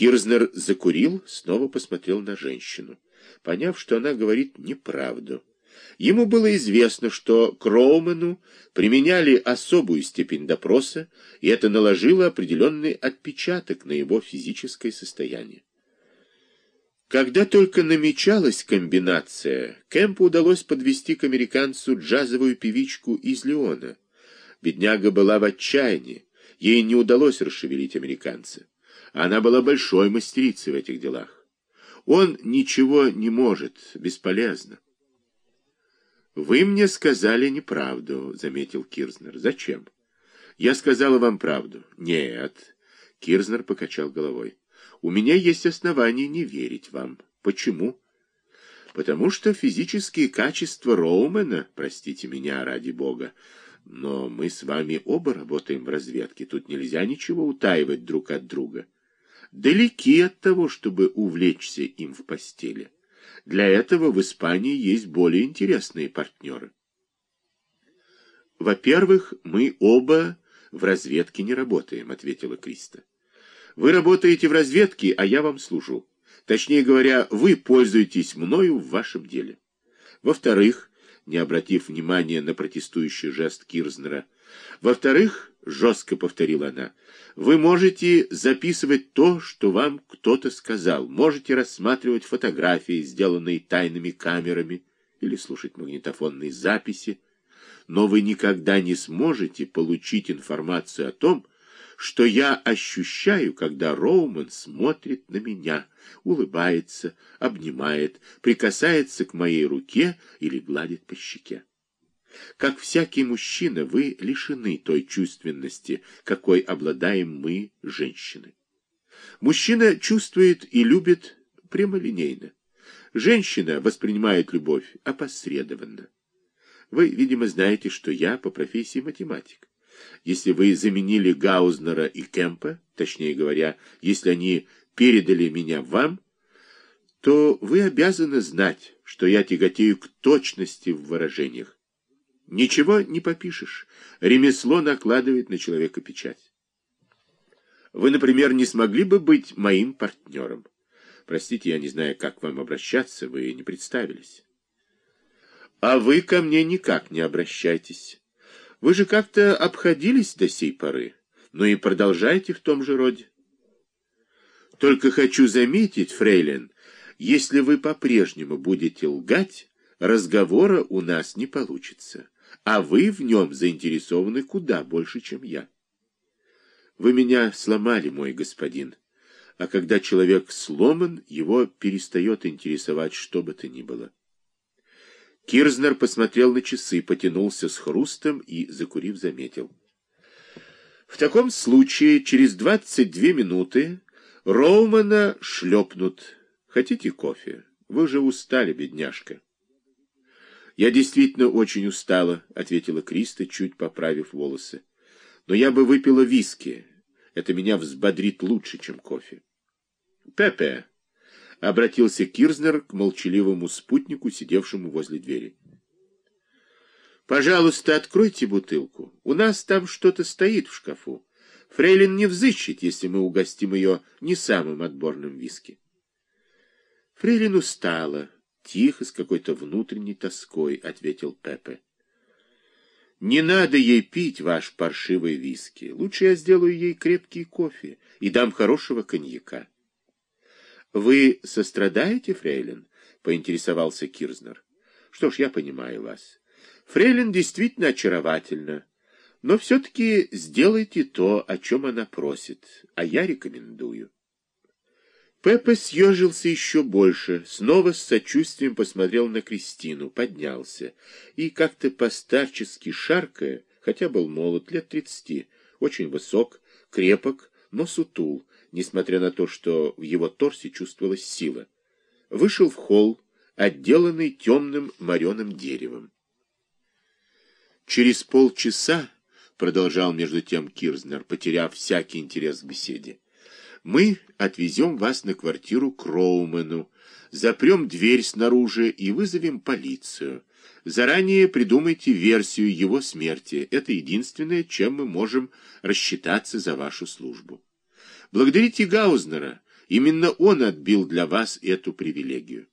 Кирзнер закурил, снова посмотрел на женщину, поняв, что она говорит неправду. Ему было известно, что Кроумену применяли особую степень допроса, и это наложило определенный отпечаток на его физическое состояние. Когда только намечалась комбинация, Кэмпу удалось подвести к американцу джазовую певичку из Леона. Бедняга была в отчаянии, ей не удалось расшевелить американца. Она была большой мастерицей в этих делах. Он ничего не может, бесполезно. «Вы мне сказали неправду», — заметил Кирзнер. «Зачем?» «Я сказала вам правду». «Нет», — Кирзнер покачал головой. У меня есть основания не верить вам. Почему? Потому что физические качества Роумена, простите меня, ради бога, но мы с вами оба работаем в разведке, тут нельзя ничего утаивать друг от друга. Далеки от того, чтобы увлечься им в постели. Для этого в Испании есть более интересные партнеры. Во-первых, мы оба в разведке не работаем, ответила Криста. Вы работаете в разведке, а я вам служу. Точнее говоря, вы пользуетесь мною в вашем деле. Во-вторых, не обратив внимания на протестующий жест Кирзнера, во-вторых, жестко повторила она, вы можете записывать то, что вам кто-то сказал, можете рассматривать фотографии, сделанные тайными камерами, или слушать магнитофонные записи, но вы никогда не сможете получить информацию о том, что я ощущаю, когда Роуман смотрит на меня, улыбается, обнимает, прикасается к моей руке или гладит по щеке. Как всякий мужчина, вы лишены той чувственности, какой обладаем мы, женщины. Мужчина чувствует и любит прямолинейно. Женщина воспринимает любовь опосредованно. Вы, видимо, знаете, что я по профессии математик. Если вы заменили Гаузнера и Кемпа, точнее говоря, если они передали меня вам, то вы обязаны знать, что я тяготею к точности в выражениях. Ничего не попишешь. Ремесло накладывает на человека печать. Вы, например, не смогли бы быть моим партнером. Простите, я не знаю, как вам обращаться, вы не представились. А вы ко мне никак не обращайтесь. Вы же как-то обходились до сей поры, но и продолжайте в том же роде. Только хочу заметить, фрейлин, если вы по-прежнему будете лгать, разговора у нас не получится, а вы в нем заинтересованы куда больше, чем я. Вы меня сломали, мой господин, а когда человек сломан, его перестает интересовать что бы то ни было. Кирзнер посмотрел на часы, потянулся с хрустом и, закурив, заметил. В таком случае через двадцать две минуты Роумана шлепнут. Хотите кофе? Вы же устали, бедняжка. Я действительно очень устала, ответила Криста, чуть поправив волосы. Но я бы выпила виски. Это меня взбодрит лучше, чем кофе. Пепе, обратился Кирзнер к молчаливому спутнику, сидевшему возле двери. «Пожалуйста, откройте бутылку. У нас там что-то стоит в шкафу. Фрейлин не взыщет, если мы угостим ее не самым отборным виски». Фрейлин устала, тихо, с какой-то внутренней тоской, — ответил Пепе. «Не надо ей пить ваш паршивый виски. Лучше я сделаю ей крепкий кофе и дам хорошего коньяка». Вы сострадаете, фрейлин? поинтересовался Кирзнер. Что ж, я понимаю вас. Фрейлин действительно очаровательна, но все-таки сделайте то, о чем она просит, а я рекомендую. Пеппа съежился еще больше, снова с сочувствием посмотрел на Кристину, поднялся и, как-то постарчески шаркая, хотя был молод, лет тридцати, очень высок, крепок, но сутул, несмотря на то, что в его торсе чувствовалась сила. Вышел в холл, отделанный темным мореным деревом. Через полчаса, продолжал между тем Кирзнер, потеряв всякий интерес к беседе, мы отвезем вас на квартиру к Роумену, запрем дверь снаружи и вызовем полицию. Заранее придумайте версию его смерти. Это единственное, чем мы можем рассчитаться за вашу службу. Благодарите Гаузнера, Именно он отбил для вас эту привилегию.